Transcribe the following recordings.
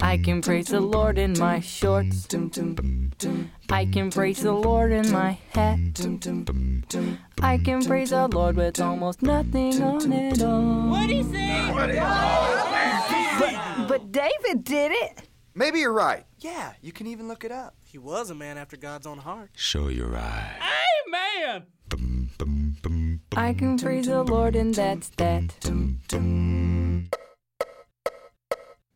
I can praise the Lord in my shorts. I can praise the Lord in my hat. I can praise the Lord with almost nothing on it all. What'd he say? But, but David did it. Maybe you're right. Yeah, you can even look it up. He was a man after God's own heart. Show your right. Amen. I can praise the Lord and that's that.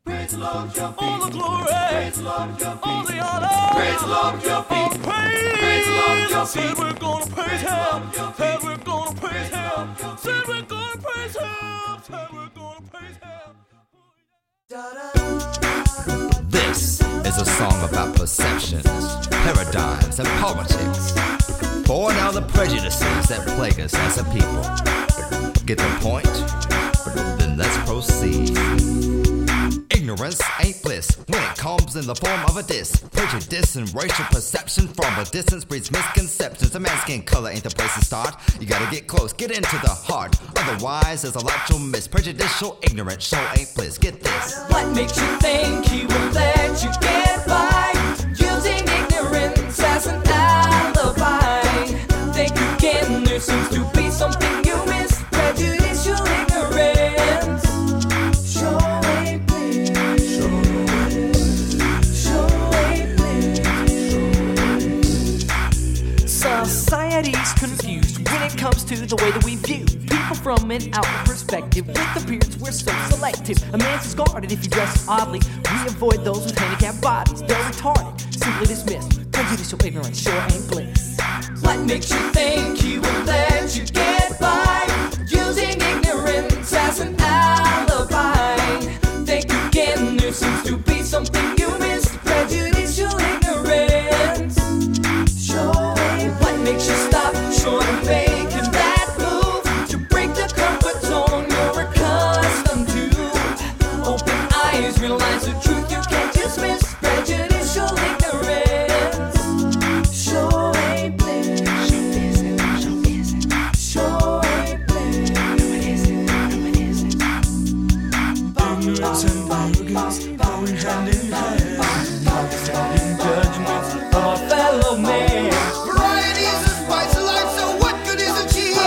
Praise the Lord, All the glory. All the honor. praise the Lord, All praise. Said we're gonna praise Him. Said we're gonna praise Him. Said we're gonna praise Him. Said we're gonna praise Him. This is a song about perceptions, paradigms, and politics. Out of the prejudices that plague us as a people. Get the point? Then let's proceed. Ignorance ain't bliss when it comes in the form of a diss. Prejudice and racial perception from a distance breeds misconceptions. A man's skin color ain't the place to start. You gotta get close, get into the heart. Otherwise, there's a lot you'll miss. Prejudicial ignorance show ain't bliss. Get this. What makes you think he will let you get seems to be something you miss. Prejudicial ignorance. Show bliss. Show bliss. Society's confused when it comes to the way that we view people from an outward perspective. With appearance, we're so selective. A man's discarded if he dresses oddly. We avoid those with handicapped bodies. They're retarded, simply dismissed. Prejudicial ignorance sure ain't bliss. What makes you think he will let you get and arrogance going hand in hand. Understanding judgments of our fellow man. Variety is the spice of life, so what good is achieved?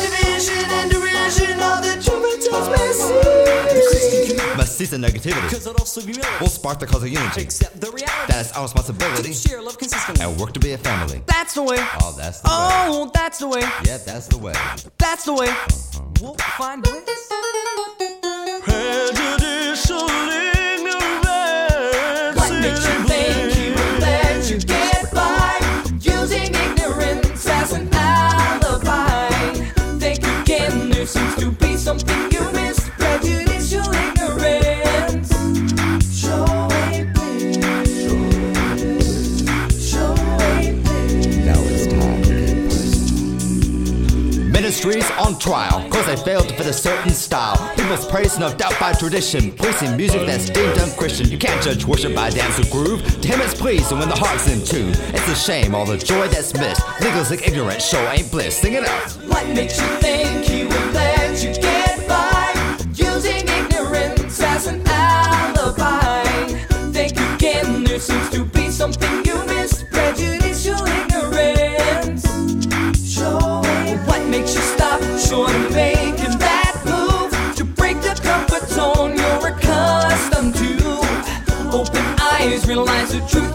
Division and derision of the truth messy. Must cease the negativity. Cause it'll also be humility. We'll spark the cause of unity. Accept the reality. That is our responsibility. To Share love consistently. And work to be a family. That's the way. Oh, that's the way. Oh, that's the way. Yeah, that's the way. That's the way. Uh-huh. We'll find bliss. Ignorance. What On trial, cause they failed to fit a certain style. People's praise no doubt by tradition, policing music that's deemed unchristian. You can't judge worship by dance or groove. To him it's pleasing when the heart's in tune. It's a shame all the joy that's missed. Legalistic ignorance show ain't bliss. Sing it out. What makes you think he will let realize the truth